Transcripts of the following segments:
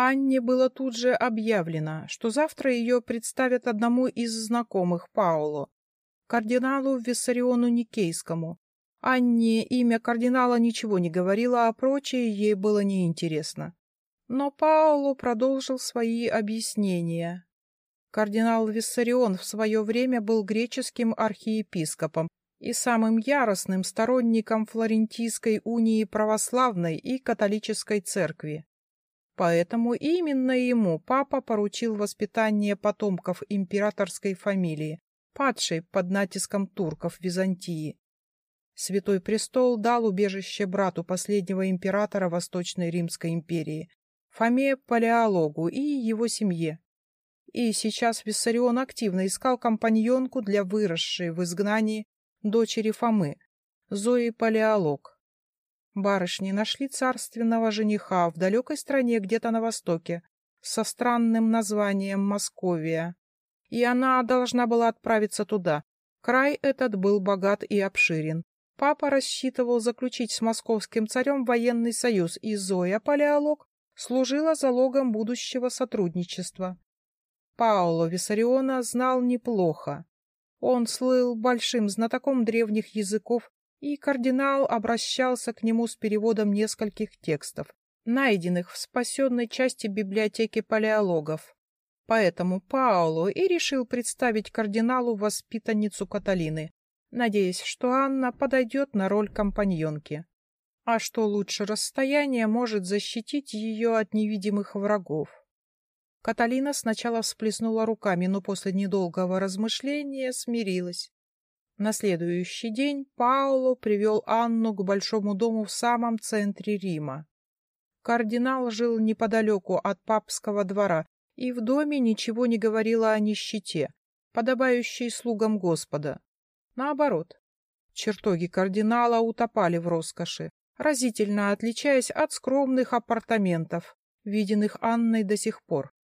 Анне было тут же объявлено, что завтра ее представят одному из знакомых Пауло, кардиналу Виссариону Никейскому. Анне имя кардинала ничего не говорило, а прочее ей было неинтересно. Но Пауло продолжил свои объяснения. Кардинал Виссарион в свое время был греческим архиепископом и самым яростным сторонником Флорентийской унии православной и католической церкви. Поэтому именно ему папа поручил воспитание потомков императорской фамилии, падшей под натиском турков Византии. Святой престол дал убежище брату последнего императора Восточной Римской империи, Фоме Палеологу и его семье. И сейчас Виссарион активно искал компаньонку для выросшей в изгнании дочери Фомы, Зои Палеолог. Барышни нашли царственного жениха в далекой стране где-то на востоке со странным названием Московия. И она должна была отправиться туда. Край этот был богат и обширен. Папа рассчитывал заключить с московским царем военный союз, и Зоя Палеолог служила залогом будущего сотрудничества. Паоло Виссариона знал неплохо. Он слыл большим знатоком древних языков и кардинал обращался к нему с переводом нескольких текстов, найденных в спасенной части библиотеки палеологов. Поэтому Паоло и решил представить кардиналу воспитанницу Каталины, надеясь, что Анна подойдет на роль компаньонки. А что лучше расстояние может защитить ее от невидимых врагов? Каталина сначала всплеснула руками, но после недолгого размышления смирилась. На следующий день Пауло привел Анну к большому дому в самом центре Рима. Кардинал жил неподалеку от папского двора, и в доме ничего не говорило о нищете, подобающей слугам Господа. Наоборот, чертоги кардинала утопали в роскоши, разительно отличаясь от скромных апартаментов, виденных Анной до сих пор.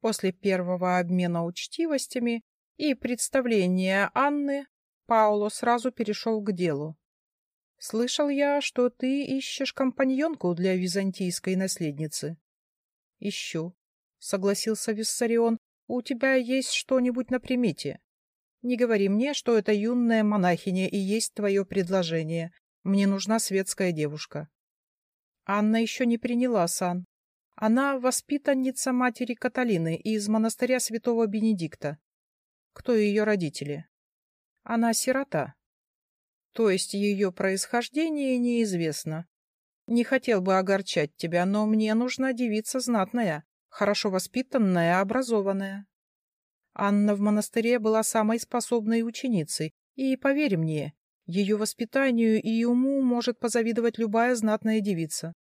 После первого обмена учтивостями и представления Анны Пауло сразу перешел к делу. «Слышал я, что ты ищешь компаньонку для византийской наследницы». «Ищу», — согласился Виссарион. «У тебя есть что-нибудь на примете? Не говори мне, что это юная монахиня и есть твое предложение. Мне нужна светская девушка». Анна еще не приняла сан. Она воспитанница матери Каталины из монастыря святого Бенедикта. Кто ее родители? Она сирота. То есть ее происхождение неизвестно. Не хотел бы огорчать тебя, но мне нужна девица знатная, хорошо воспитанная, образованная. Анна в монастыре была самой способной ученицей, и, поверь мне, ее воспитанию и уму может позавидовать любая знатная девица.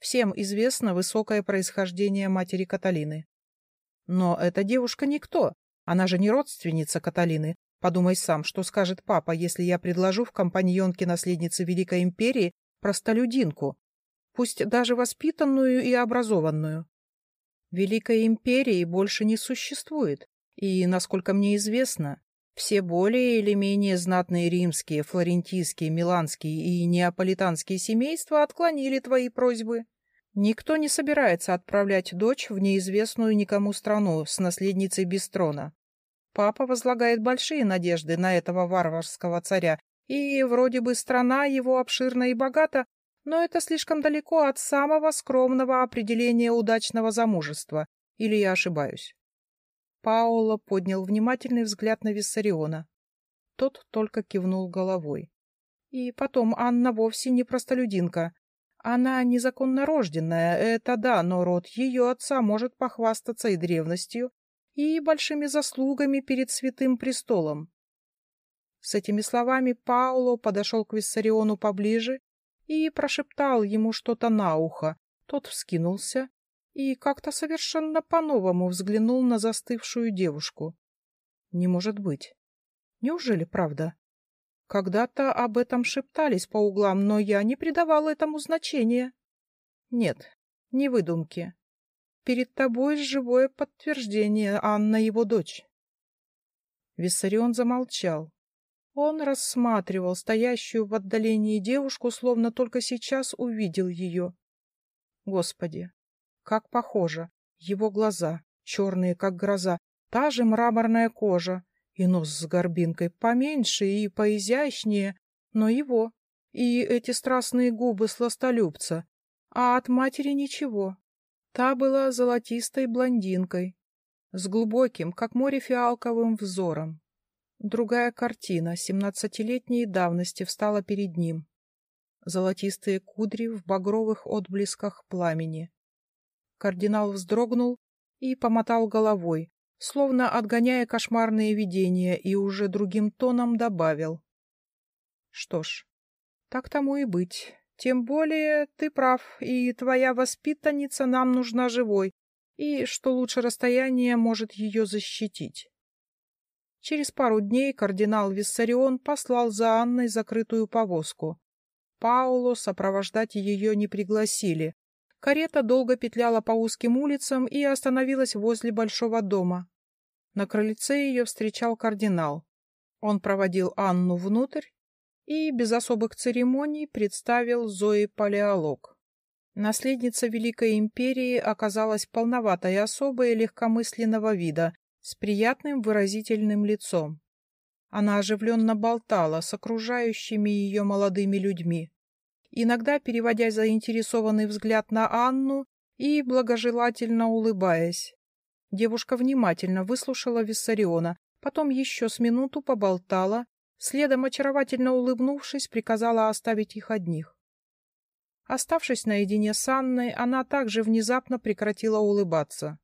Всем известно высокое происхождение матери Каталины. Но эта девушка никто, она же не родственница Каталины, Подумай сам, что скажет папа, если я предложу в компаньонке наследницы Великой Империи простолюдинку, пусть даже воспитанную и образованную. Великой Империи больше не существует, и, насколько мне известно, все более или менее знатные римские, флорентийские, миланские и неаполитанские семейства отклонили твои просьбы. Никто не собирается отправлять дочь в неизвестную никому страну с наследницей без трона. Папа возлагает большие надежды на этого варварского царя, и вроде бы страна его обширна и богата, но это слишком далеко от самого скромного определения удачного замужества. Или я ошибаюсь? Паоло поднял внимательный взгляд на Виссариона. Тот только кивнул головой. И потом, Анна вовсе не простолюдинка. Она незаконно рожденная, это да, но род ее отца может похвастаться и древностью, и большими заслугами перед святым престолом. С этими словами Пауло подошел к Виссариону поближе и прошептал ему что-то на ухо. Тот вскинулся и как-то совершенно по-новому взглянул на застывшую девушку. Не может быть. Неужели правда? Когда-то об этом шептались по углам, но я не придавал этому значения. Нет, не выдумки. Перед тобой живое подтверждение, Анна его дочь. Виссарион замолчал. Он рассматривал стоящую в отдалении девушку, словно только сейчас увидел ее. Господи, как похоже. Его глаза, черные, как гроза, та же мраморная кожа, и нос с горбинкой поменьше и поизящнее, но его, и эти страстные губы сластолюбца, а от матери ничего. Та была золотистой блондинкой, с глубоким, как море фиалковым взором. Другая картина семнадцатилетней давности встала перед ним. Золотистые кудри в багровых отблесках пламени. Кардинал вздрогнул и помотал головой, словно отгоняя кошмарные видения, и уже другим тоном добавил. Что ж, так тому и быть. Тем более ты прав, и твоя воспитанница нам нужна живой, и что лучше расстояние может ее защитить. Через пару дней кардинал Виссарион послал за Анной закрытую повозку. Пауло сопровождать ее не пригласили, Карета долго петляла по узким улицам и остановилась возле большого дома. На крыльце ее встречал кардинал. Он проводил Анну внутрь и без особых церемоний представил Зои Палеолог. Наследница Великой Империи оказалась полноватой особой легкомысленного вида, с приятным выразительным лицом. Она оживленно болтала с окружающими ее молодыми людьми иногда переводя заинтересованный взгляд на Анну и благожелательно улыбаясь. Девушка внимательно выслушала Виссариона, потом еще с минуту поболтала, следом, очаровательно улыбнувшись, приказала оставить их одних. Оставшись наедине с Анной, она также внезапно прекратила улыбаться.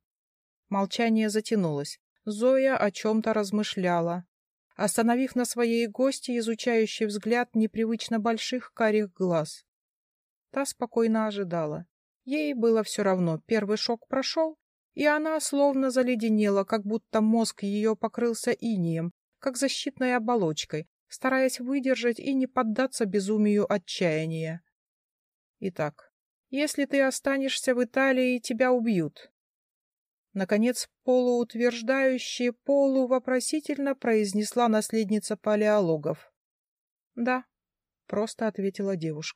Молчание затянулось. Зоя о чем-то размышляла остановив на своей гости изучающий взгляд непривычно больших карих глаз. Та спокойно ожидала. Ей было все равно, первый шок прошел, и она словно заледенела, как будто мозг ее покрылся инием, как защитной оболочкой, стараясь выдержать и не поддаться безумию отчаяния. Итак, если ты останешься в Италии, тебя убьют. Наконец, полуутверждающе, полувопросительно произнесла наследница палеологов. «Да», — просто ответила девушка.